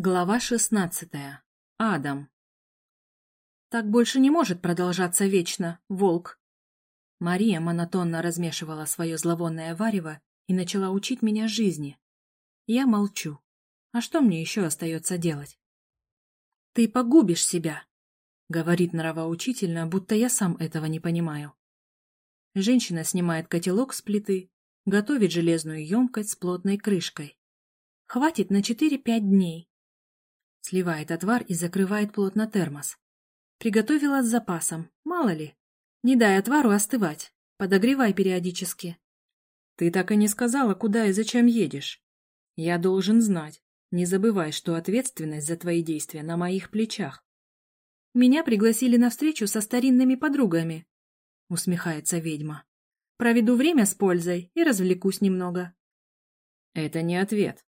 Глава шестнадцатая. Адам. Так больше не может продолжаться вечно, волк. Мария монотонно размешивала свое зловонное варево и начала учить меня жизни. Я молчу. А что мне еще остается делать? Ты погубишь себя, говорит нравоучительно, будто я сам этого не понимаю. Женщина снимает котелок с плиты, готовит железную емкость с плотной крышкой. Хватит на четыре-пять дней. Сливает отвар и закрывает плотно термос. Приготовила с запасом, мало ли. Не дай отвару остывать, подогревай периодически. Ты так и не сказала, куда и зачем едешь. Я должен знать. Не забывай, что ответственность за твои действия на моих плечах. Меня пригласили на встречу со старинными подругами, усмехается ведьма. Проведу время с пользой и развлекусь немного. Это не ответ.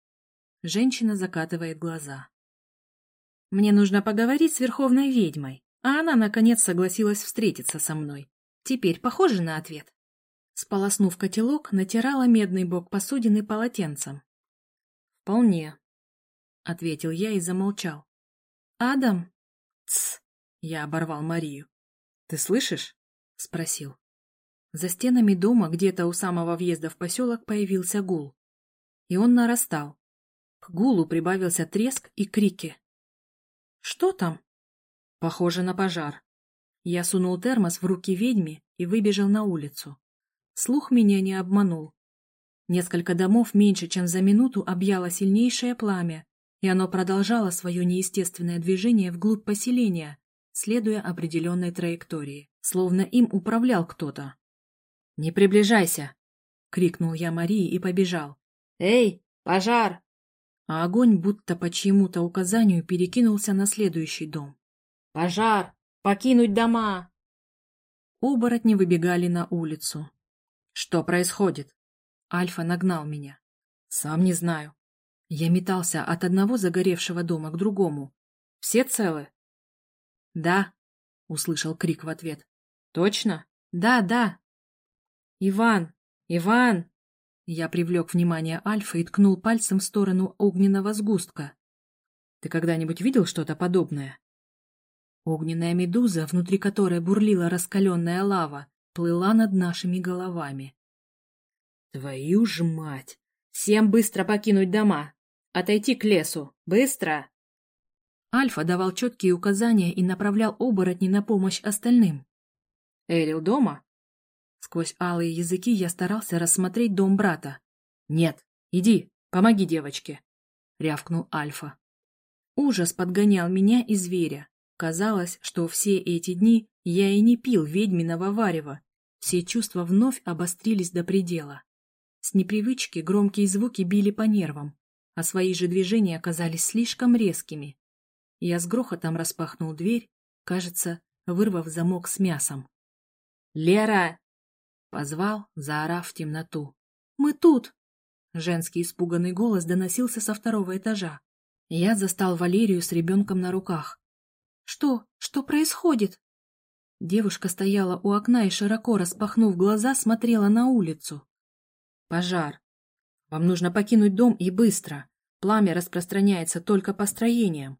Женщина закатывает глаза. Мне нужно поговорить с верховной ведьмой, а она, наконец, согласилась встретиться со мной. Теперь похоже на ответ. Сполоснув котелок, натирала медный бок посудины полотенцем. «Вполне», — ответил я и замолчал. «Адам?» «Тсс!» — я оборвал Марию. «Ты слышишь?» — спросил. За стенами дома, где-то у самого въезда в поселок, появился гул. И он нарастал. К гулу прибавился треск и крики. «Что там?» «Похоже на пожар». Я сунул термос в руки ведьме и выбежал на улицу. Слух меня не обманул. Несколько домов меньше, чем за минуту объяло сильнейшее пламя, и оно продолжало свое неестественное движение вглубь поселения, следуя определенной траектории, словно им управлял кто-то. «Не приближайся!» — крикнул я Марии и побежал. «Эй, пожар!» А огонь будто по чьему-то указанию перекинулся на следующий дом. «Пожар! Покинуть дома!» Оборотни выбегали на улицу. «Что происходит?» Альфа нагнал меня. «Сам не знаю». Я метался от одного загоревшего дома к другому. «Все целы?» «Да», — услышал крик в ответ. «Точно?» «Да, да». «Иван! Иван!» Я привлек внимание Альфа и ткнул пальцем в сторону огненного сгустка. Ты когда-нибудь видел что-то подобное? Огненная медуза, внутри которой бурлила раскаленная лава, плыла над нашими головами. Твою ж мать! Всем быстро покинуть дома! Отойти к лесу! Быстро! Альфа давал четкие указания и направлял оборотни на помощь остальным. Эрил дома? Сквозь алые языки я старался рассмотреть дом брата. «Нет, иди, помоги девочке!» — рявкнул Альфа. Ужас подгонял меня и зверя. Казалось, что все эти дни я и не пил ведьминого варева. Все чувства вновь обострились до предела. С непривычки громкие звуки били по нервам, а свои же движения оказались слишком резкими. Я с грохотом распахнул дверь, кажется, вырвав замок с мясом. «Лера, Позвал, заорав в темноту. «Мы тут!» Женский испуганный голос доносился со второго этажа. Я застал Валерию с ребенком на руках. «Что? Что происходит?» Девушка стояла у окна и, широко распахнув глаза, смотрела на улицу. «Пожар. Вам нужно покинуть дом и быстро. Пламя распространяется только по строениям».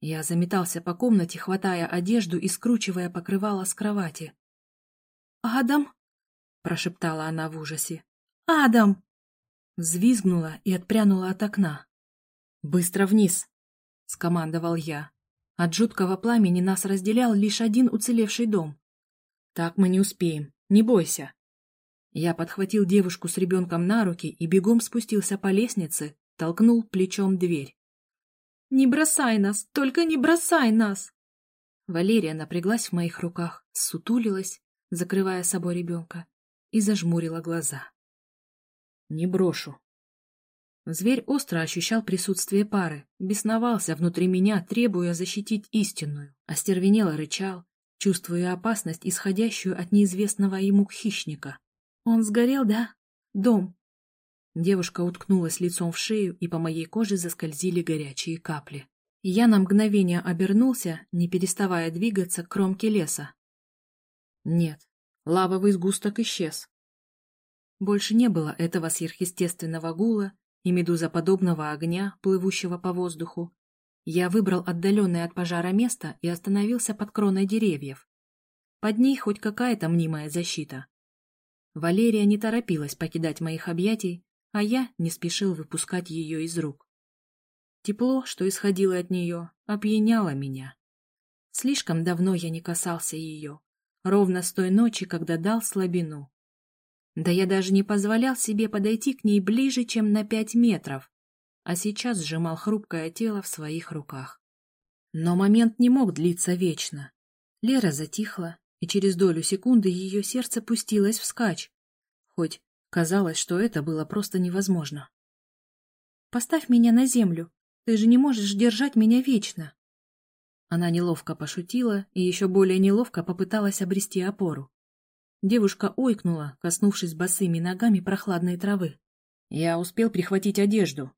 Я заметался по комнате, хватая одежду и скручивая покрывало с кровати. «Адам?» — прошептала она в ужасе. «Адам!» Взвизгнула и отпрянула от окна. «Быстро вниз!» — скомандовал я. От жуткого пламени нас разделял лишь один уцелевший дом. «Так мы не успеем, не бойся!» Я подхватил девушку с ребенком на руки и бегом спустился по лестнице, толкнул плечом дверь. «Не бросай нас! Только не бросай нас!» Валерия напряглась в моих руках, сутулилась, закрывая собой ребенка и зажмурила глаза. «Не брошу». Зверь остро ощущал присутствие пары, бесновался внутри меня, требуя защитить истинную, остервенело рычал, чувствуя опасность, исходящую от неизвестного ему хищника. «Он сгорел, да? Дом?» Девушка уткнулась лицом в шею, и по моей коже заскользили горячие капли. Я на мгновение обернулся, не переставая двигаться к кромке леса. Нет, Лавовый сгусток исчез. Больше не было этого сверхъестественного гула, и медузоподобного огня, плывущего по воздуху, я выбрал отдаленное от пожара место и остановился под кроной деревьев. Под ней хоть какая-то мнимая защита. Валерия не торопилась покидать моих объятий, а я не спешил выпускать ее из рук. Тепло, что исходило от нее, опьяняло меня. Слишком давно я не касался ее, ровно с той ночи, когда дал слабину. Да я даже не позволял себе подойти к ней ближе, чем на пять метров, а сейчас сжимал хрупкое тело в своих руках. Но момент не мог длиться вечно. Лера затихла, и через долю секунды ее сердце пустилось вскачь, хоть казалось, что это было просто невозможно. «Поставь меня на землю, ты же не можешь держать меня вечно!» Она неловко пошутила и еще более неловко попыталась обрести опору. Девушка ойкнула, коснувшись босыми ногами прохладной травы. Я успел прихватить одежду.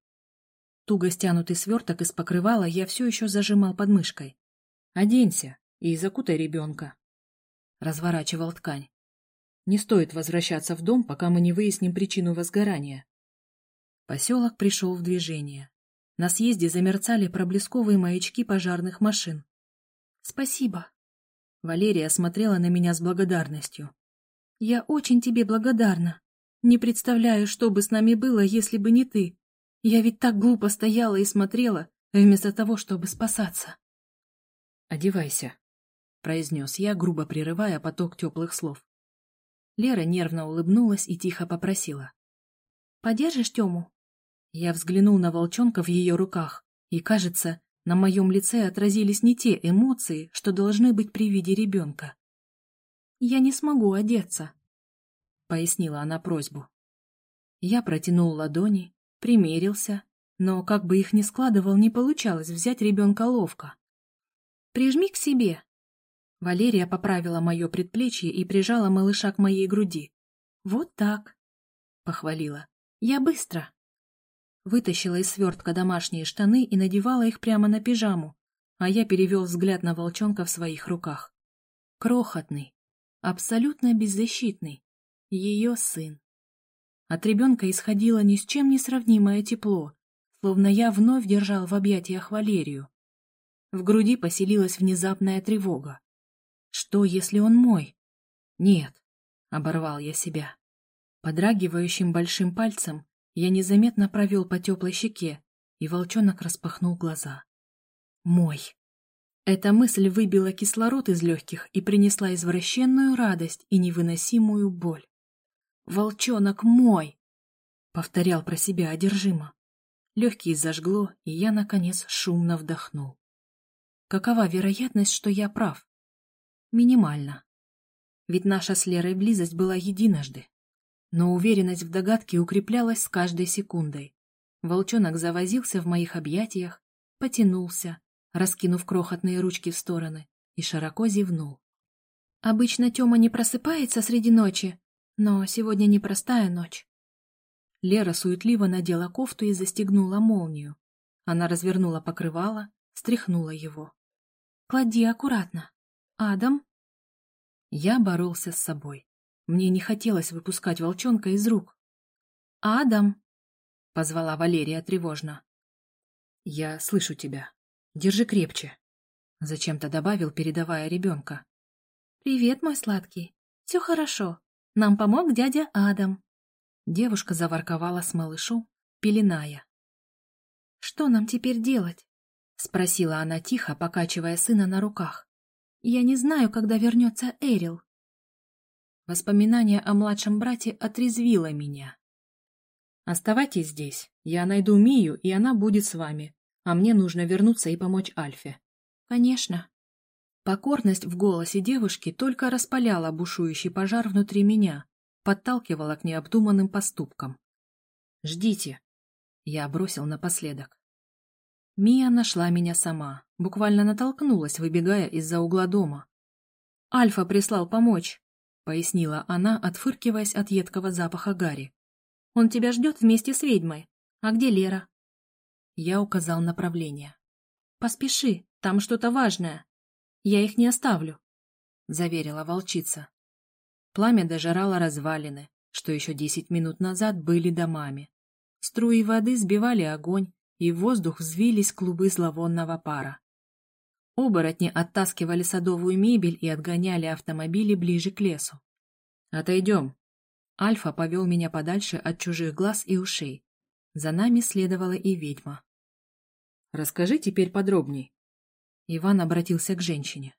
Туго стянутый сверток из покрывала я все еще зажимал под мышкой. «Оденься и закутай ребенка». Разворачивал ткань. «Не стоит возвращаться в дом, пока мы не выясним причину возгорания». Поселок пришел в движение. На съезде замерцали проблесковые маячки пожарных машин. «Спасибо». Валерия смотрела на меня с благодарностью. Я очень тебе благодарна. Не представляю, что бы с нами было, если бы не ты. Я ведь так глупо стояла и смотрела, вместо того, чтобы спасаться. «Одевайся», — произнес я, грубо прерывая поток теплых слов. Лера нервно улыбнулась и тихо попросила. «Подержишь Тему?» Я взглянул на волчонка в ее руках, и, кажется, на моем лице отразились не те эмоции, что должны быть при виде ребенка. «Я не смогу одеться», — пояснила она просьбу. Я протянул ладони, примерился, но как бы их ни складывал, не получалось взять ребенка ловко. «Прижми к себе». Валерия поправила мое предплечье и прижала малыша к моей груди. «Вот так», — похвалила. «Я быстро». Вытащила из свертка домашние штаны и надевала их прямо на пижаму, а я перевел взгляд на волчонка в своих руках. Крохотный, абсолютно беззащитный, ее сын. От ребенка исходило ни с чем не сравнимое тепло, словно я вновь держал в объятиях Валерию. В груди поселилась внезапная тревога. Что, если он мой? Нет, оборвал я себя. Подрагивающим большим пальцем я незаметно провел по теплой щеке, и волчонок распахнул глаза. Мой. Эта мысль выбила кислород из легких и принесла извращенную радость и невыносимую боль. «Волчонок мой!» — повторял про себя одержимо. Легкие зажгло, и я, наконец, шумно вдохнул. Какова вероятность, что я прав? Минимально. Ведь наша с Лерой близость была единожды. Но уверенность в догадке укреплялась с каждой секундой. Волчонок завозился в моих объятиях, потянулся, раскинув крохотные ручки в стороны, и широко зевнул. Обычно Тёма не просыпается среди ночи, но сегодня непростая ночь. Лера суетливо надела кофту и застегнула молнию. Она развернула покрывало, стряхнула его. «Клади аккуратно. Адам?» Я боролся с собой. Мне не хотелось выпускать волчонка из рук. «Адам!» — позвала Валерия тревожно. «Я слышу тебя», Держи крепче. Зачем-то добавил, передавая ребенка. «Привет, мой сладкий. Все хорошо. Нам помог дядя Адам». Девушка заворковала с малышом, пеленая. «Что нам теперь делать?» — спросила она тихо, покачивая сына на руках. «Я не знаю, когда вернется Эрил». Воспоминание о младшем брате отрезвило меня. «Оставайтесь здесь. Я найду Мию, и она будет с вами а мне нужно вернуться и помочь Альфе. Конечно. Покорность в голосе девушки только распаляла бушующий пожар внутри меня, подталкивала к необдуманным поступкам. «Ждите!» — я бросил напоследок. Мия нашла меня сама, буквально натолкнулась, выбегая из-за угла дома. «Альфа прислал помочь», — пояснила она, отфыркиваясь от едкого запаха Гарри. «Он тебя ждет вместе с ведьмой. А где Лера?» Я указал направление. «Поспеши, там что-то важное. Я их не оставлю», — заверила волчица. Пламя дожирало развалины, что еще десять минут назад были домами. Струи воды сбивали огонь, и в воздух взвились клубы зловонного пара. Оборотни оттаскивали садовую мебель и отгоняли автомобили ближе к лесу. «Отойдем». Альфа повел меня подальше от чужих глаз и ушей. За нами следовала и ведьма. «Расскажи теперь подробней». Иван обратился к женщине.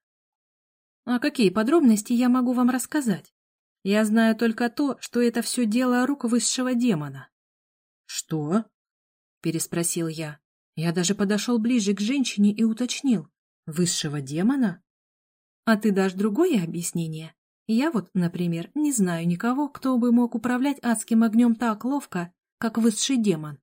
«А какие подробности я могу вам рассказать? Я знаю только то, что это все дело рук высшего демона». «Что?» — переспросил я. Я даже подошел ближе к женщине и уточнил. «Высшего демона?» «А ты дашь другое объяснение?» Я вот, например, не знаю никого, кто бы мог управлять адским огнем так ловко, как высший демон.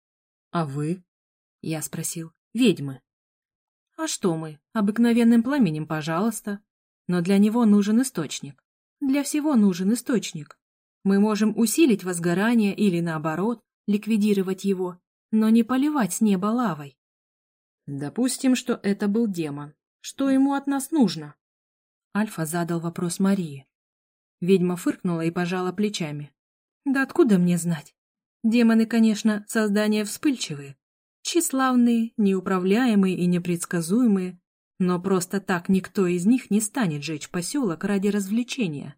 — А вы? — я спросил. — Ведьмы. — А что мы? Обыкновенным пламенем, пожалуйста. Но для него нужен источник. Для всего нужен источник. Мы можем усилить возгорание или, наоборот, ликвидировать его, но не поливать с неба лавой. Допустим, что это был демон. Что ему от нас нужно? Альфа задал вопрос Марии. Ведьма фыркнула и пожала плечами. Да откуда мне знать? Демоны, конечно, создания вспыльчивые, тщеславные, неуправляемые и непредсказуемые, но просто так никто из них не станет жечь поселок ради развлечения.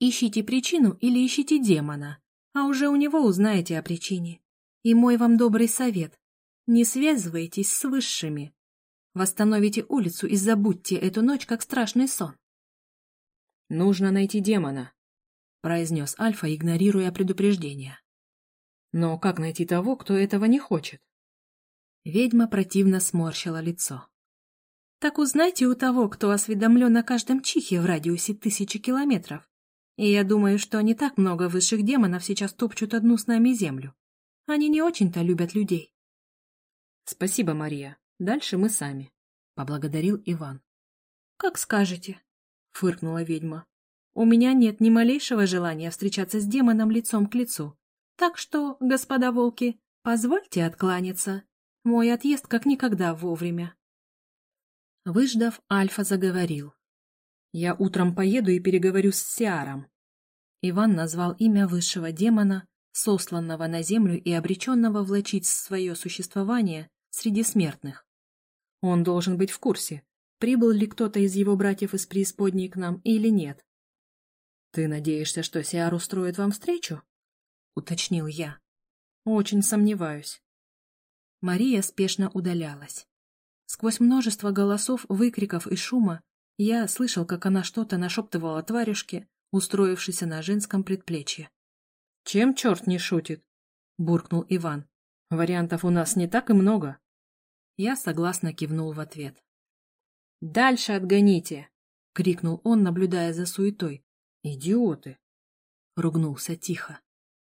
Ищите причину или ищите демона, а уже у него узнаете о причине. И мой вам добрый совет – не связывайтесь с высшими. Восстановите улицу и забудьте эту ночь как страшный сон. «Нужно найти демона», – произнес Альфа, игнорируя предупреждение. «Но как найти того, кто этого не хочет?» Ведьма противно сморщила лицо. «Так узнайте у того, кто осведомлен о каждом чихе в радиусе тысячи километров. И я думаю, что не так много высших демонов сейчас топчут одну с нами землю. Они не очень-то любят людей. Спасибо, Мария. Дальше мы сами, — поблагодарил Иван. Как скажете, — фыркнула ведьма. У меня нет ни малейшего желания встречаться с демоном лицом к лицу. Так что, господа волки, позвольте откланяться. Мой отъезд как никогда вовремя. Выждав, Альфа заговорил. Я утром поеду и переговорю с Сиаром. Иван назвал имя высшего демона, сосланного на землю и обреченного влачить свое существование среди смертных. Он должен быть в курсе, прибыл ли кто-то из его братьев из преисподней к нам или нет. — Ты надеешься, что Сиар устроит вам встречу? — уточнил я. — Очень сомневаюсь. Мария спешно удалялась. Сквозь множество голосов, выкриков и шума я слышал, как она что-то нашептывала тварюшке, устроившейся на женском предплечье. «Чем черт не шутит?» — буркнул Иван. «Вариантов у нас не так и много». Я согласно кивнул в ответ. «Дальше отгоните!» — крикнул он, наблюдая за суетой. «Идиоты!» — ругнулся тихо.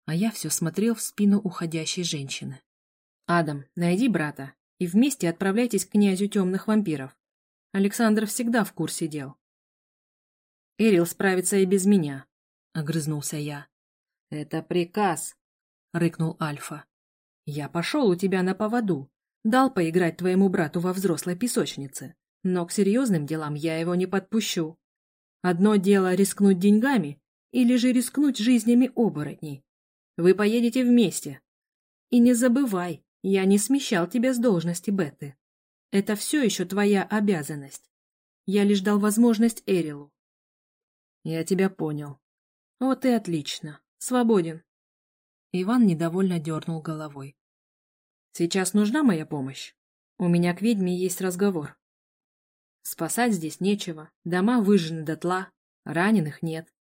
А я все смотрел в спину уходящей женщины. «Адам, найди брата и вместе отправляйтесь к князю темных вампиров. Александр всегда в курсе дел. «Эрил справится и без меня», — огрызнулся я. «Это приказ», — рыкнул Альфа. «Я пошел у тебя на поводу, дал поиграть твоему брату во взрослой песочнице, но к серьезным делам я его не подпущу. Одно дело рискнуть деньгами или же рискнуть жизнями оборотней. Вы поедете вместе. И не забывай, я не смещал тебя с должности Беты. Это все еще твоя обязанность. Я лишь дал возможность Эрилу. Я тебя понял. Вот и отлично. Свободен. Иван недовольно дернул головой. Сейчас нужна моя помощь? У меня к ведьме есть разговор. Спасать здесь нечего, дома выжжены дотла, раненых нет.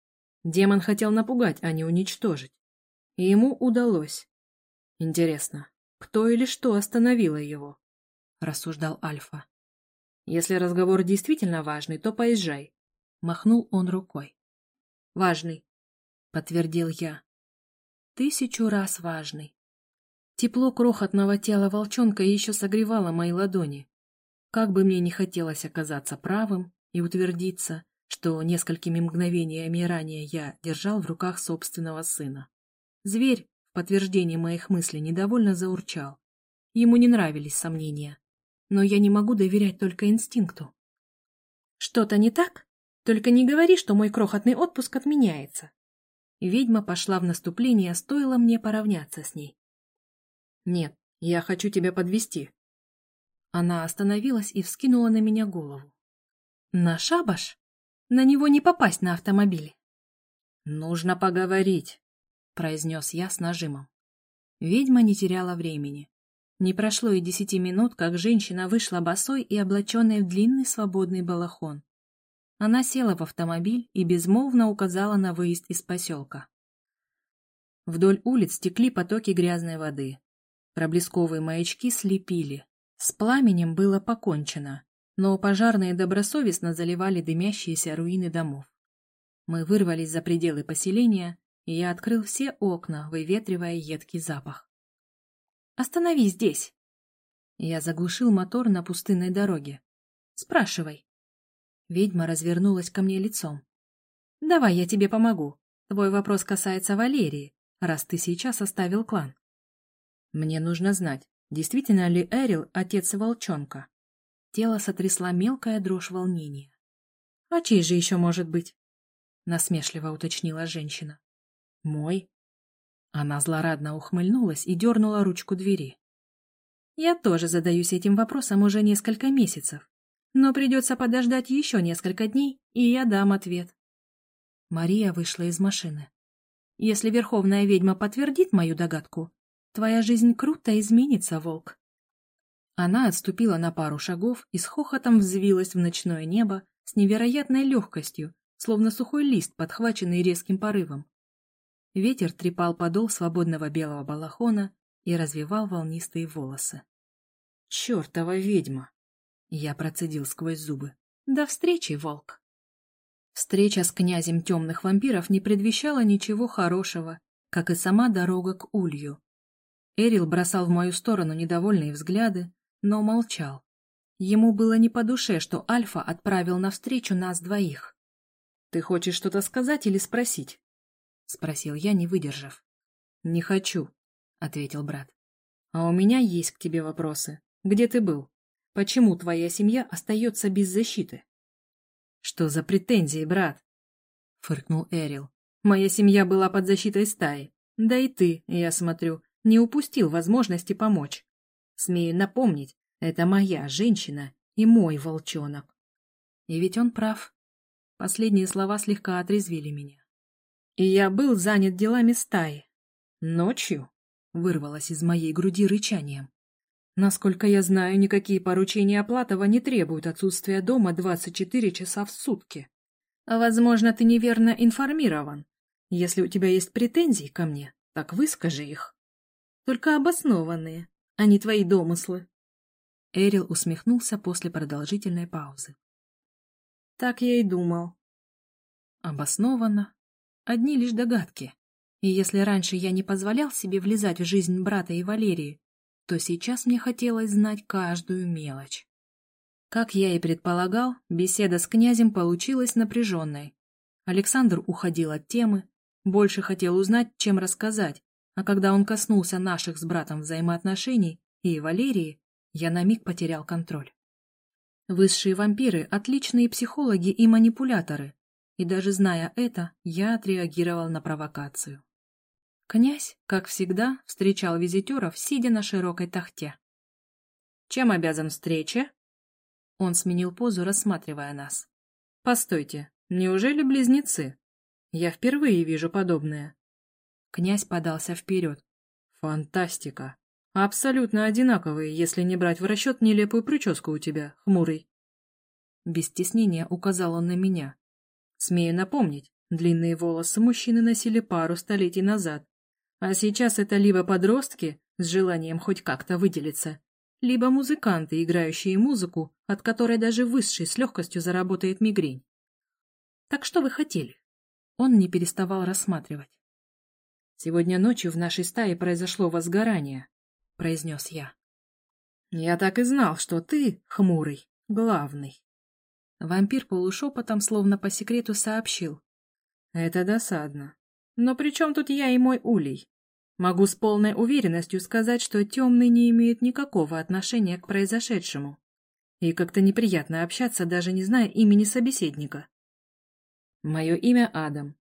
Демон хотел напугать, а не уничтожить. И ему удалось. Интересно, кто или что остановило его? — рассуждал Альфа. «Если разговор действительно важный, то поезжай», — махнул он рукой. «Важный», — подтвердил я. «Тысячу раз важный». Тепло крохотного тела волчонка еще согревало мои ладони. Как бы мне не хотелось оказаться правым и утвердиться, что несколькими мгновениями ранее я держал в руках собственного сына. Зверь, в подтверждение моих мыслей, недовольно заурчал. Ему не нравились сомнения но я не могу доверять только инстинкту. Что-то не так? Только не говори, что мой крохотный отпуск отменяется. Ведьма пошла в наступление, стоило мне поравняться с ней. Нет, я хочу тебя подвести. Она остановилась и вскинула на меня голову. На шабаш? На него не попасть на автомобиле. Нужно поговорить, произнес я с нажимом. Ведьма не теряла времени. Не прошло и десяти минут, как женщина вышла босой и облаченной в длинный свободный балахон. Она села в автомобиль и безмолвно указала на выезд из поселка. Вдоль улиц текли потоки грязной воды. Проблесковые маячки слепили. С пламенем было покончено, но пожарные добросовестно заливали дымящиеся руины домов. Мы вырвались за пределы поселения, и я открыл все окна, выветривая едкий запах. «Останови здесь!» Я заглушил мотор на пустынной дороге. «Спрашивай». Ведьма развернулась ко мне лицом. «Давай я тебе помогу. Твой вопрос касается Валерии, раз ты сейчас оставил клан. Мне нужно знать, действительно ли Эрил отец волчонка. Тело сотрясла мелкая дрожь волнения. — А чей же еще может быть? — насмешливо уточнила женщина. — Мой. Она злорадно ухмыльнулась и дернула ручку двери. Я тоже задаюсь этим вопросом уже несколько месяцев, но придется подождать еще несколько дней, и я дам ответ. Мария вышла из машины. Если верховная ведьма подтвердит мою догадку, твоя жизнь круто изменится, волк. Она отступила на пару шагов и с хохотом взвилась в ночное небо с невероятной легкостью, словно сухой лист, подхваченный резким порывом. Ветер трепал подол свободного белого балахона и развивал волнистые волосы. «Чертова ведьма!» Я процедил сквозь зубы. «До встречи, волк!» Встреча с князем темных вампиров не предвещала ничего хорошего, как и сама дорога к улью. Эрил бросал в мою сторону недовольные взгляды, но молчал. Ему было не по душе, что Альфа отправил навстречу нас двоих. — Ты хочешь что-то сказать или спросить? — спросил я, не выдержав. — Не хочу, — ответил брат. — А у меня есть к тебе вопросы. Где ты был? Почему твоя семья остается без защиты? «Что за претензии, брат?» — фыркнул Эрил. «Моя семья была под защитой стаи. Да и ты, я смотрю, не упустил возможности помочь. Смею напомнить, это моя женщина и мой волчонок». И ведь он прав. Последние слова слегка отрезвили меня. И я был занят делами стаи. Ночью вырвалось из моей груди рычанием. Насколько я знаю, никакие поручения Оплатова не требуют отсутствия дома 24 часа в сутки. Возможно, ты неверно информирован. Если у тебя есть претензии ко мне, так выскажи их. Только обоснованные, а не твои домыслы. Эрил усмехнулся после продолжительной паузы. Так я и думал. Обоснованно. Одни лишь догадки. И если раньше я не позволял себе влезать в жизнь брата и Валерии, то сейчас мне хотелось знать каждую мелочь. Как я и предполагал, беседа с князем получилась напряженной. Александр уходил от темы, больше хотел узнать, чем рассказать, а когда он коснулся наших с братом взаимоотношений и Валерии, я на миг потерял контроль. Высшие вампиры — отличные психологи и манипуляторы, и даже зная это, я отреагировал на провокацию. Князь, как всегда, встречал визитеров, сидя на широкой тахте. «Чем обязан встрече?» Он сменил позу, рассматривая нас. «Постойте, неужели близнецы? Я впервые вижу подобное». Князь подался вперед. «Фантастика! Абсолютно одинаковые, если не брать в расчет нелепую прическу у тебя, хмурый». Без стеснения указал он на меня. Смею напомнить, длинные волосы мужчины носили пару столетий назад, а сейчас это либо подростки с желанием хоть как-то выделиться, либо музыканты, играющие музыку, от которой даже высший с легкостью заработает мигрень. Так что вы хотели? Он не переставал рассматривать. «Сегодня ночью в нашей стае произошло возгорание», — произнес я. «Я так и знал, что ты, хмурый, главный». Вампир полушепотом, словно по секрету, сообщил. «Это досадно. Но при чем тут я и мой улей? Могу с полной уверенностью сказать, что темный не имеет никакого отношения к произошедшему. И как-то неприятно общаться, даже не зная имени собеседника. Мое имя Адам.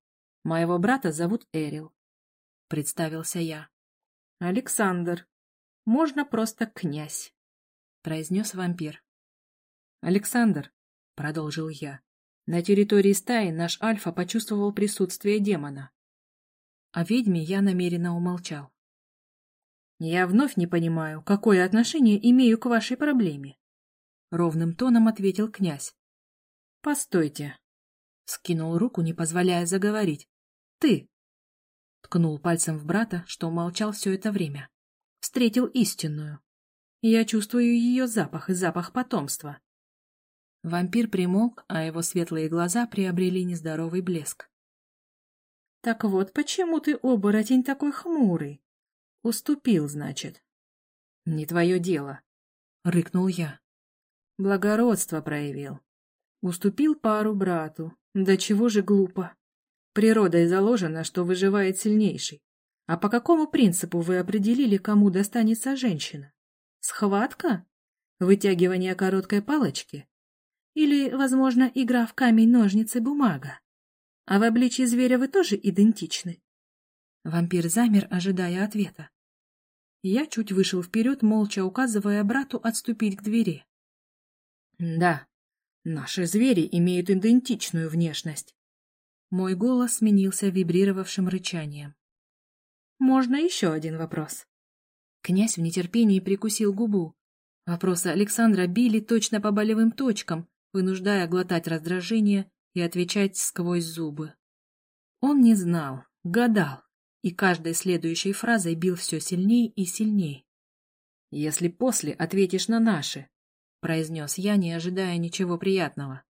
Моего брата зовут Эрил. Представился я. Александр. можно просто князь, — произнес вампир. Александр, — продолжил я, — на территории стаи наш Альфа почувствовал присутствие демона. О ведьме я намеренно умолчал. Я вновь не понимаю, какое отношение имею к вашей проблеме. Ровным тоном ответил князь. Постойте. Скинул руку, не позволяя заговорить. Ты. Ткнул пальцем в брата, что молчал все это время. Встретил истинную. Я чувствую ее запах и запах потомства. Вампир примолк, а его светлые глаза приобрели нездоровый блеск. — Так вот почему ты, оборотень, такой хмурый? Уступил, значит. — Не твое дело, — рыкнул я. Благородство проявил. Уступил пару брату. Да чего же глупо. Природой заложено, что выживает сильнейший. А по какому принципу вы определили, кому достанется женщина? Схватка? Вытягивание короткой палочки? Или, возможно, игра в камень-ножницы-бумага? А в обличии зверя вы тоже идентичны? Вампир замер, ожидая ответа. Я чуть вышел вперед, молча указывая брату отступить к двери. Да, наши звери имеют идентичную внешность. Мой голос сменился вибрировавшим рычанием. Можно еще один вопрос? Князь в нетерпении прикусил губу. Вопросы Александра били точно по болевым точкам, вынуждая глотать раздражение и отвечать сквозь зубы. Он не знал, гадал, и каждой следующей фразой бил все сильнее и сильнее. «Если после ответишь на наши», — произнес я, не ожидая ничего приятного.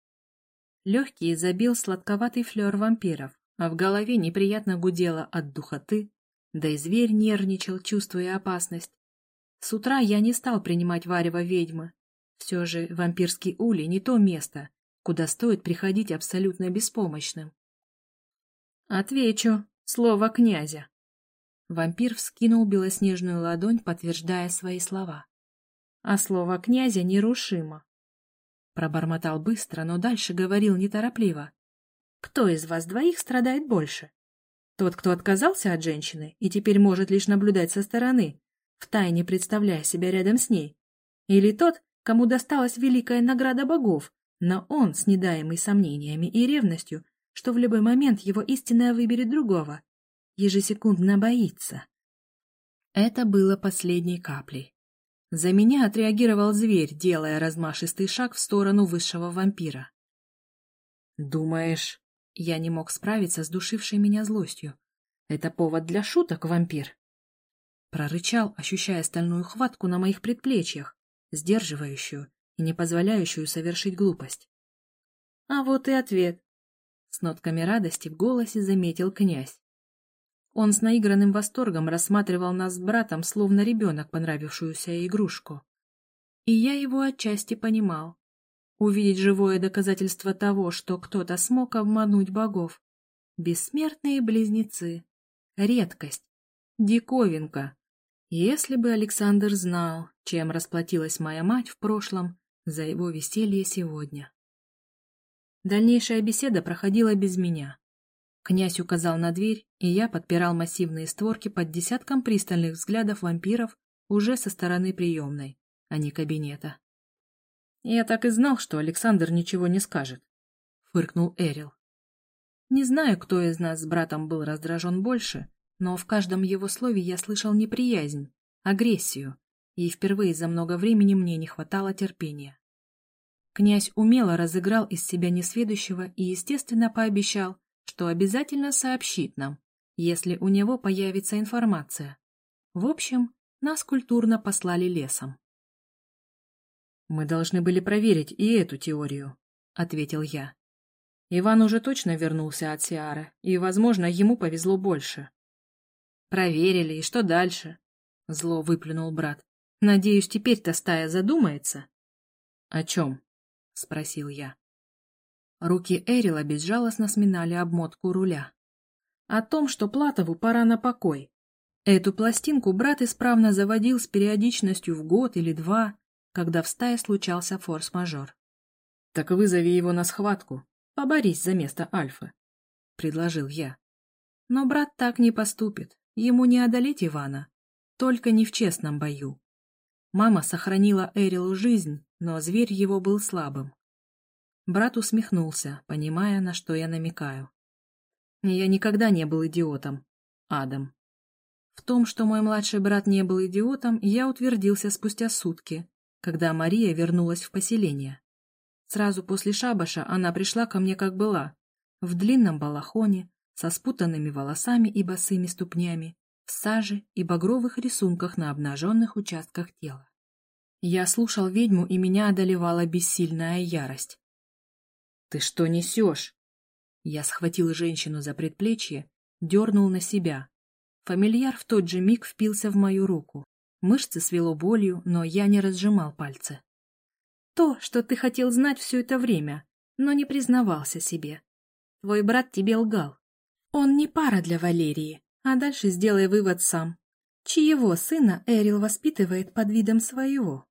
Легкий забил сладковатый флер вампиров, а в голове неприятно гудело от духоты, да и зверь нервничал, чувствуя опасность. С утра я не стал принимать варево ведьмы. Все же вампирский улей не то место, куда стоит приходить абсолютно беспомощным. «Отвечу», Слово князя. Вампир вскинул белоснежную ладонь, подтверждая свои слова. А слово князя нерушимо. Пробормотал быстро, но дальше говорил неторопливо. Кто из вас двоих страдает больше? Тот, кто отказался от женщины и теперь может лишь наблюдать со стороны, втайне представляя себя рядом с ней? Или тот, кому досталась великая награда богов, но он, с недаемой сомнениями и ревностью, что в любой момент его истинная выберет другого, ежесекундно боится. Это было последней каплей. За меня отреагировал зверь, делая размашистый шаг в сторону высшего вампира. «Думаешь...» Я не мог справиться с душившей меня злостью. «Это повод для шуток, вампир?» Прорычал, ощущая стальную хватку на моих предплечьях, сдерживающую и не позволяющую совершить глупость. А вот и ответ. С нотками радости в голосе заметил князь. Он с наигранным восторгом рассматривал нас с братом, словно ребенок, понравившуюся игрушку. И я его отчасти понимал. Увидеть живое доказательство того, что кто-то смог обмануть богов. Бессмертные близнецы. Редкость. Диковинка. Если бы Александр знал, чем расплатилась моя мать в прошлом за его веселье сегодня. Дальнейшая беседа проходила без меня. Князь указал на дверь, и я подпирал массивные створки под десятком пристальных взглядов вампиров уже со стороны приемной, а не кабинета. «Я так и знал, что Александр ничего не скажет», — фыркнул Эрил. Не знаю, кто из нас с братом был раздражен больше, но в каждом его слове я слышал неприязнь, агрессию, и впервые за много времени мне не хватало терпения. Князь умело разыграл из себя несведущего и, естественно, пообещал, что обязательно сообщит нам, если у него появится информация. В общем, нас культурно послали лесом. «Мы должны были проверить и эту теорию», — ответил я. Иван уже точно вернулся от Сиары, и, возможно, ему повезло больше. «Проверили, и что дальше?» — зло выплюнул брат. «Надеюсь, теперь-то стая задумается?» «О чем?» — спросил я. Руки Эрила безжалостно сминали обмотку руля. О том, что Платову пора на покой. Эту пластинку брат исправно заводил с периодичностью в год или два, когда в стае случался форс-мажор. — Так вызови его на схватку, поборись за место Альфы, — предложил я. Но брат так не поступит, ему не одолеть Ивана, только не в честном бою, Мама сохранила Эрилу жизнь, но зверь его был слабым. Брат усмехнулся, понимая, на что я намекаю. Я никогда не был идиотом, Адам. В том, что мой младший брат не был идиотом, я утвердился спустя сутки, когда Мария вернулась в поселение. Сразу после шабаша она пришла ко мне как была, в длинном балахоне, со спутанными волосами и босыми ступнями, в саже и багровых рисунках на обнаженных участках тела. Я слушал ведьму, и меня одолевала бессильная ярость. «Ты что несешь?» Я схватил женщину за предплечье, дернул на себя. Фамильяр в тот же миг впился в мою руку. Мышцы свело болью, но я не разжимал пальцы. «То, что ты хотел знать все это время, но не признавался себе. Твой брат тебе лгал. Он не пара для Валерии, а дальше сделай вывод сам. Чьего сына Эрил воспитывает под видом своего?»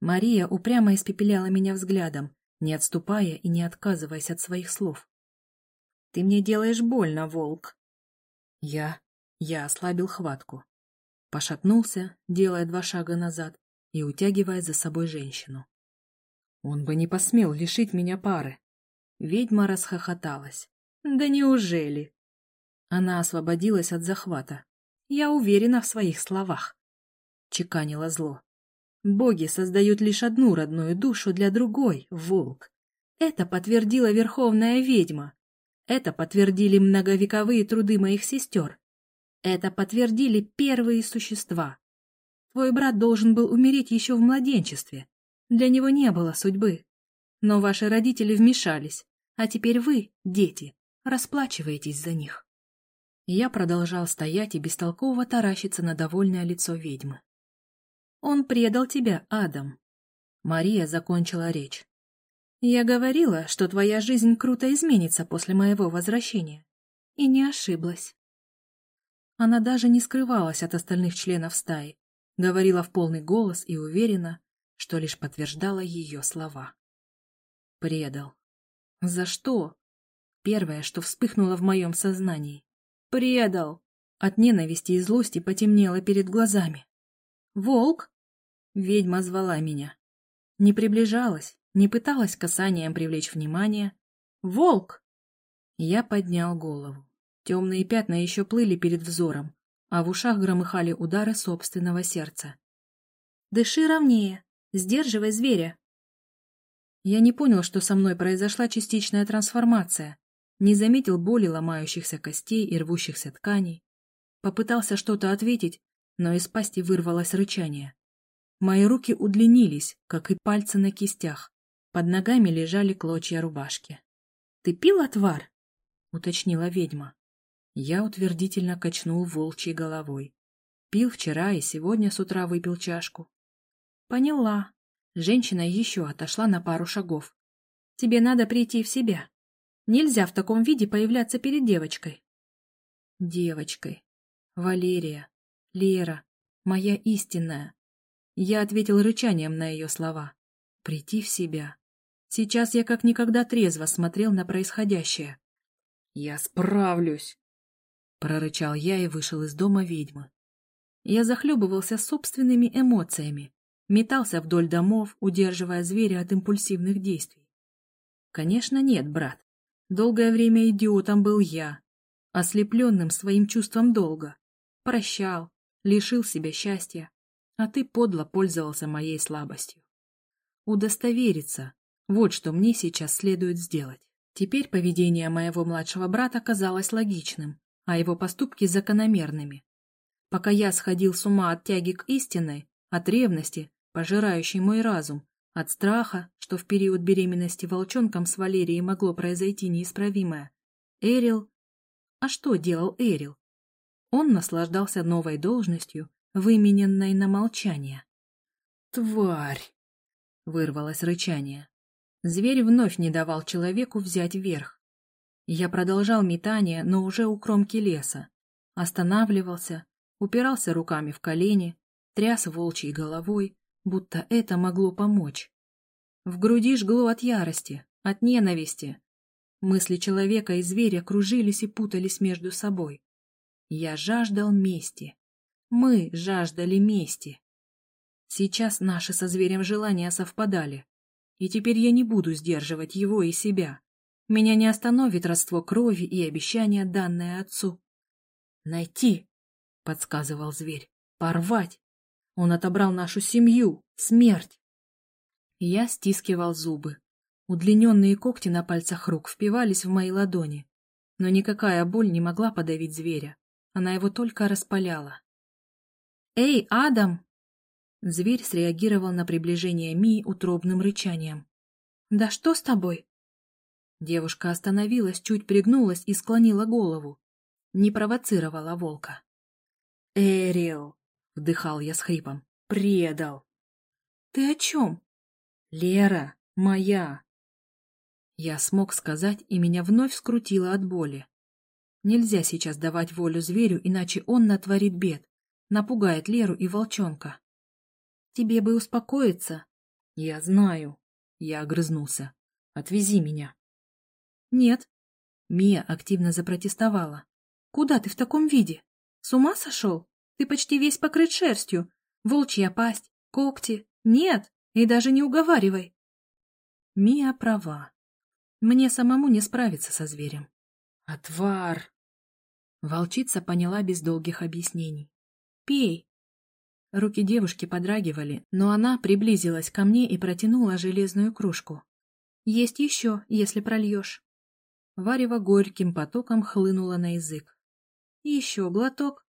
Мария упрямо испепеляла меня взглядом, не отступая и не отказываясь от своих слов. «Ты мне делаешь больно, волк!» Я... я ослабил хватку. Пошатнулся, делая два шага назад и утягивая за собой женщину. Он бы не посмел лишить меня пары. Ведьма расхохоталась. «Да неужели?» Она освободилась от захвата. «Я уверена в своих словах», — чеканила зло. Боги создают лишь одну родную душу для другой, волк. Это подтвердила верховная ведьма. Это подтвердили многовековые труды моих сестер. Это подтвердили первые существа. Твой брат должен был умереть еще в младенчестве. Для него не было судьбы. Но ваши родители вмешались, а теперь вы, дети, расплачиваетесь за них. Я продолжал стоять и бестолково таращиться на довольное лицо ведьмы. Он предал тебя, Адам. Мария закончила речь. Я говорила, что твоя жизнь круто изменится после моего возвращения. И не ошиблась. Она даже не скрывалась от остальных членов стаи, говорила в полный голос и уверенно, что лишь подтверждала ее слова. Предал. За что? Первое, что вспыхнуло в моем сознании. Предал. От ненависти и злости потемнело перед глазами. «Волк!» Ведьма звала меня. Не приближалась, не пыталась касанием привлечь внимание. «Волк!» Я поднял голову. Темные пятна еще плыли перед взором, а в ушах громыхали удары собственного сердца. «Дыши ровнее! Сдерживай зверя!» Я не понял, что со мной произошла частичная трансформация, не заметил боли ломающихся костей и рвущихся тканей. Попытался что-то ответить, но из пасти вырвалось рычание. Мои руки удлинились, как и пальцы на кистях. Под ногами лежали клочья рубашки. — Ты пил отвар? — уточнила ведьма. Я утвердительно качнул волчьей головой. Пил вчера и сегодня с утра выпил чашку. — Поняла. Женщина еще отошла на пару шагов. — Тебе надо прийти в себя. Нельзя в таком виде появляться перед девочкой. Девочкой. Валерия. Лера, моя истинная. Я ответил рычанием на ее слова. Прийти в себя. Сейчас я как никогда трезво смотрел на происходящее. «Я справлюсь!» Прорычал я и вышел из дома ведьмы. Я захлебывался собственными эмоциями, метался вдоль домов, удерживая зверя от импульсивных действий. Конечно, нет, брат. Долгое время идиотом был я, ослепленным своим чувством долга. Прощал, лишил себя счастья, а ты подло пользовался моей слабостью. Удостовериться — вот что мне сейчас следует сделать. Теперь поведение моего младшего брата казалось логичным, а его поступки закономерными. Пока я сходил с ума от тяги к истинной, от ревности, пожирающей мой разум, от страха, что в период беременности волчонком с Валерией могло произойти неисправимое, Эрил... А что делал Эрил? Он наслаждался новой должностью, вымененной на молчание. «Тварь!» — вырвалось рычание. Зверь вновь не давал человеку взять верх. Я продолжал метание, но уже у кромки леса. Останавливался, упирался руками в колени, тряс волчьей головой, будто это могло помочь. В груди жгло от ярости, от ненависти. Мысли человека и зверя кружились и путались между собой. Я жаждал мести. Мы жаждали мести. Сейчас наши со зверем желания совпадали, и теперь я не буду сдерживать его и себя. Меня не остановит родство крови и обещание, данное отцу. «Найти», — подсказывал зверь, — «порвать. Он отобрал нашу семью, смерть». Я стискивал зубы. Удлиненные когти на пальцах рук впивались в мои ладони, но никакая боль не могла подавить зверя. Она его только распаляла. «Эй, Адам!» Зверь среагировал на приближение Мии утробным рычанием. «Да что с тобой?» Девушка остановилась, чуть пригнулась и склонила голову. Не провоцировала волка. «Эрил!» — вдыхал я с хрипом. «Предал!» «Ты о чем?» «Лера, моя!» Я смог сказать, и меня вновь скрутило от боли. Нельзя сейчас давать волю зверю, иначе он натворит бед, напугает Леру и волчонка. Тебе бы успокоиться. Я знаю. Я огрызнулся. Отвези меня. Нет. Мия активно запротестовала. Куда ты в таком виде? С ума сошел? Ты почти весь покрыт шерстью. Волчья пасть, когти. Нет, и даже не уговаривай. Мия права. Мне самому не справиться со зверем. Отвар! Волчица поняла без долгих объяснений. Пей. Руки девушки подрагивали, но она приблизилась ко мне и протянула железную кружку. Есть еще, если прольешь. Варево горьким потоком хлынуло на язык. Еще глоток.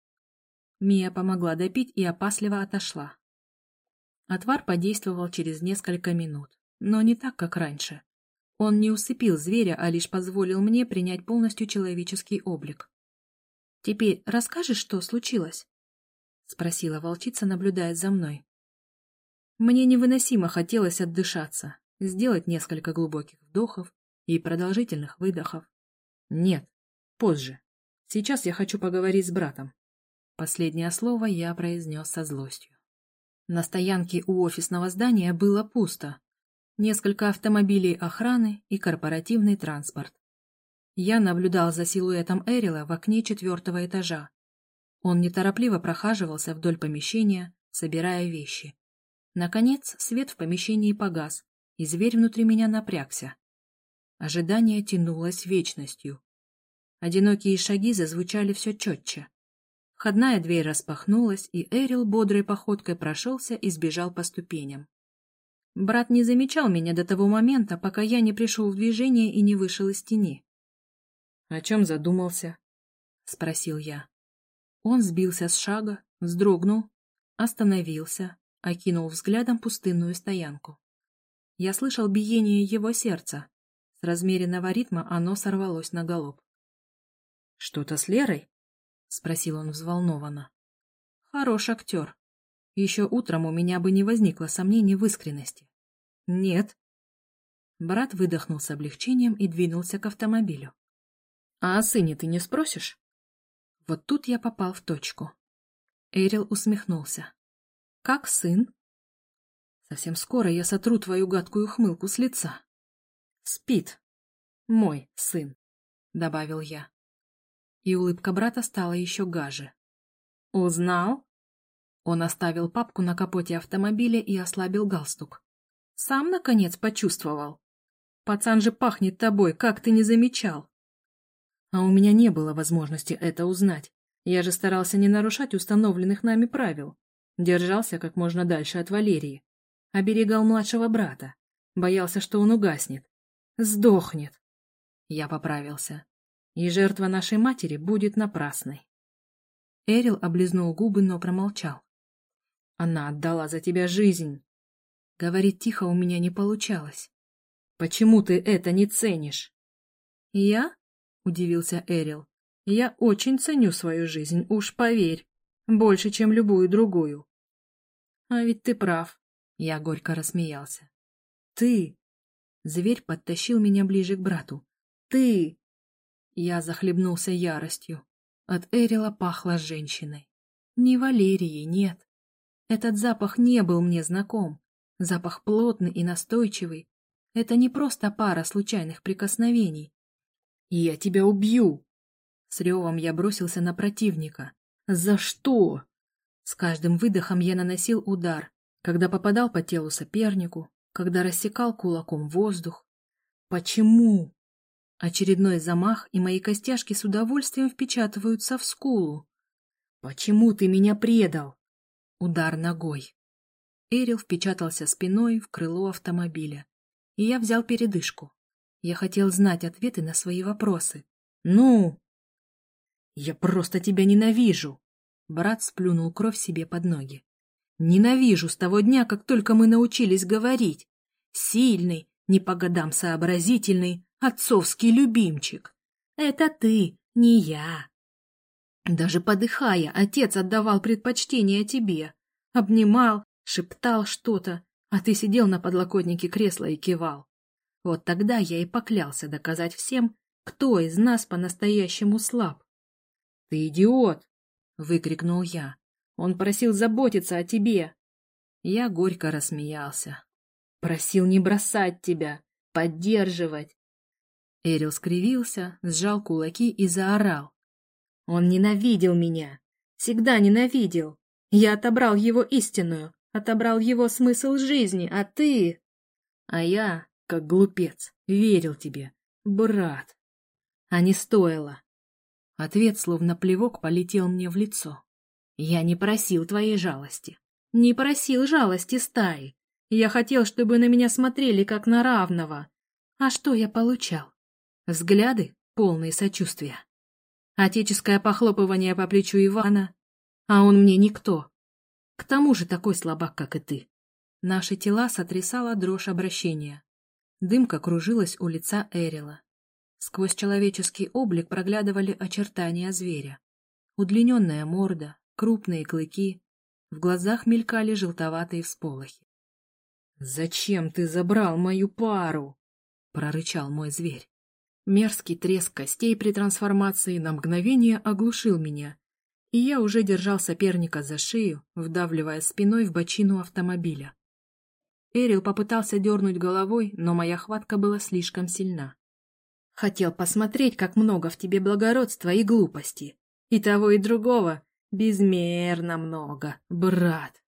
Мия помогла допить и опасливо отошла. Отвар подействовал через несколько минут, но не так, как раньше. Он не усыпил зверя, а лишь позволил мне принять полностью человеческий облик. «Теперь расскажешь, что случилось?» — спросила волчица, наблюдая за мной. Мне невыносимо хотелось отдышаться, сделать несколько глубоких вдохов и продолжительных выдохов. «Нет, позже. Сейчас я хочу поговорить с братом». Последнее слово я произнес со злостью. На стоянке у офисного здания было пусто, несколько автомобилей охраны и корпоративный транспорт. Я наблюдал за силуэтом Эрила в окне четвертого этажа. Он неторопливо прохаживался вдоль помещения, собирая вещи. Наконец, свет в помещении погас, и зверь внутри меня напрягся. Ожидание тянулось вечностью. Одинокие шаги зазвучали все четче. Входная дверь распахнулась, и Эрил бодрой походкой прошелся и сбежал по ступеням. Брат не замечал меня до того момента, пока я не пришел в движение и не вышел из тени. — О чем задумался? — спросил я. Он сбился с шага, вздрогнул, остановился, окинул взглядом пустынную стоянку. Я слышал биение его сердца. С размеренного ритма оно сорвалось на галоп. — Что-то с Лерой? — спросил он взволнованно. — Хорош актер. Еще утром у меня бы не возникло сомнений в искренности. «Нет». Брат выдохнул с облегчением и двинулся к автомобилю. «А о сыне ты не спросишь?» Вот тут я попал в точку. Эрил усмехнулся. «Как сын?» «Совсем скоро я сотру твою гадкую хмылку с лица». «Спит. Мой сын», — добавил я. И улыбка брата стала еще гаже. «Узнал?» Он оставил папку на капоте автомобиля и ослабил галстук. Сам, наконец, почувствовал. Пацан же пахнет тобой, как ты не замечал. А у меня не было возможности это узнать. Я же старался не нарушать установленных нами правил. Держался как можно дальше от Валерии. Оберегал младшего брата. Боялся, что он угаснет. Сдохнет. Я поправился. И жертва нашей матери будет напрасной. Эрил облизнул губы, но промолчал. Она отдала за тебя жизнь. Говорить тихо у меня не получалось. «Почему ты это не ценишь?» «Я?» — удивился Эрил. «Я очень ценю свою жизнь, уж поверь. Больше, чем любую другую». «А ведь ты прав», — я горько рассмеялся. «Ты!» Зверь подтащил меня ближе к брату. «Ты!» Я захлебнулся яростью. От Эрила пахло женщиной. Не Валерией, нет. Этот запах не был мне знаком. Запах плотный и настойчивый. Это не просто пара случайных прикосновений. «Я тебя убью!» С ревом я бросился на противника. «За что?» С каждым выдохом я наносил удар, когда попадал по телу сопернику, когда рассекал кулаком воздух. Почему? Очередной замах, и мои костяшки с удовольствием впечатываются в скулу. Почему ты меня предал? Удар ногой. Эрил впечатался спиной в крыло автомобиля, и я взял передышку. Я хотел знать ответы на свои вопросы. «Ну?» «Я просто тебя ненавижу!» Брат сплюнул кровь себе под ноги. «Ненавижу с того дня, как только мы научились говорить. Сильный, не по годам сообразительный, отцовский любимчик. Это ты, не я. Даже подыхая, отец отдавал предпочтение тебе. Обнимал, шептал что-то, а ты сидел на подлокотнике кресла и кивал. Вот тогда я и поклялся доказать всем, кто из нас по-настоящему слаб. — Ты идиот! — выкрикнул я. Он просил заботиться о тебе. Я горько рассмеялся. Просил не бросать тебя, поддерживать. Эрил скривился, сжал кулаки и заорал. Он ненавидел меня, всегда ненавидел. Я отобрал его истинную, отобрал его смысл жизни, а ты... А я, как глупец, верил тебе, брат. А не стоило. Ответ, словно плевок, полетел мне в лицо. Я не просил твоей жалости. Не просил жалости стаи. Я хотел, чтобы на меня смотрели, как на равного. А что я получал? Взгляды, полные сочувствия. Отеческое похлопывание по плечу Ивана, а он мне никто. К тому же такой слабак, как и ты. Наши тела сотрясала дрожь обращения. Дымка кружилась у лица Эрила. Сквозь человеческий облик проглядывали очертания зверя. Удлиненная морда, крупные клыки. В глазах мелькали желтоватые всполохи. «Зачем ты забрал мою пару?» — прорычал мой зверь. Мерзкий треск костей при трансформации на мгновение оглушил меня, и я уже держал соперника за шею, вдавливая спиной в бочину автомобиля. Эрил попытался дернуть головой, но моя хватка была слишком сильна. Хотел посмотреть, как много в тебе благородства и глупости. И того, и другого безмерно много, брат.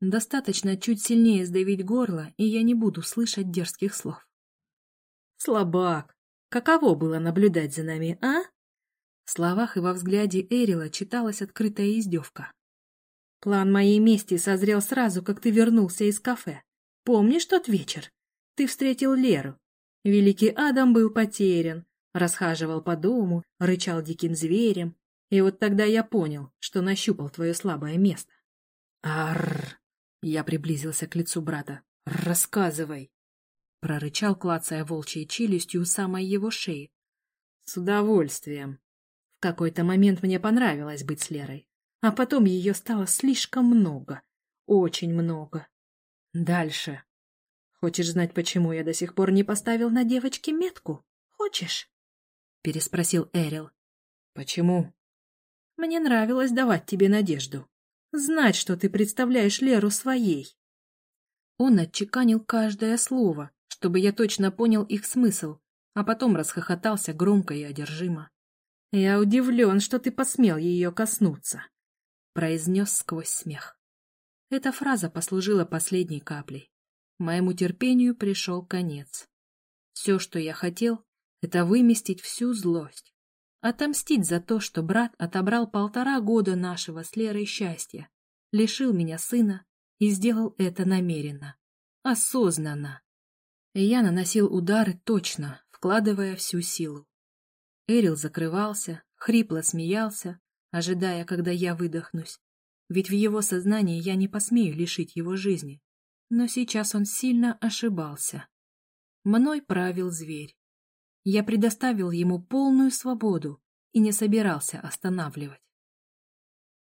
Достаточно чуть сильнее сдавить горло, и я не буду слышать дерзких слов. Слабак, каково было наблюдать за нами, а? В словах и во взгляде Эрила читалась открытая издевка. План моей мести созрел сразу, как ты вернулся из кафе. Помнишь тот вечер? Ты встретил Леру. Великий Адам был потерян, расхаживал по дому, рычал диким зверем. И вот тогда я понял, что нащупал твое слабое место. Арр! Я приблизился к лицу брата. Рассказывай! Прорычал, клацая волчьей челюстью у самой его шеи. С удовольствием. В какой-то момент мне понравилось быть с Лерой, а потом ее стало слишком много, очень много. Дальше. Хочешь знать, почему я до сих пор не поставил на девочке метку? Хочешь? Переспросил Эрил. Почему? Мне нравилось давать тебе надежду. Знать, что ты представляешь Леру своей. Он отчеканил каждое слово, чтобы я точно понял их смысл, а потом расхохотался громко и одержимо. «Я удивлен, что ты посмел ее коснуться», — произнес сквозь смех. Эта фраза послужила последней каплей. Моему терпению пришел конец. Все, что я хотел, это выместить всю злость. Отомстить за то, что брат отобрал полтора года нашего с Лерой счастья, лишил меня сына и сделал это намеренно, осознанно. Я наносил удары точно, вкладывая всю силу. Эрил закрывался, хрипло смеялся, ожидая, когда я выдохнусь. Ведь в его сознании я не посмею лишить его жизни. Но сейчас он сильно ошибался. Мной правил зверь. Я предоставил ему полную свободу и не собирался останавливать.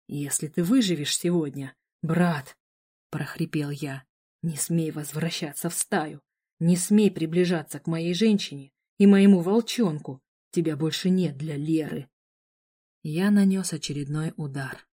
«Если ты выживешь сегодня, брат!» — прохрипел я. «Не смей возвращаться в стаю, не смей приближаться к моей женщине и моему волчонку, Тебя больше нет для Леры. Я нанес очередной удар.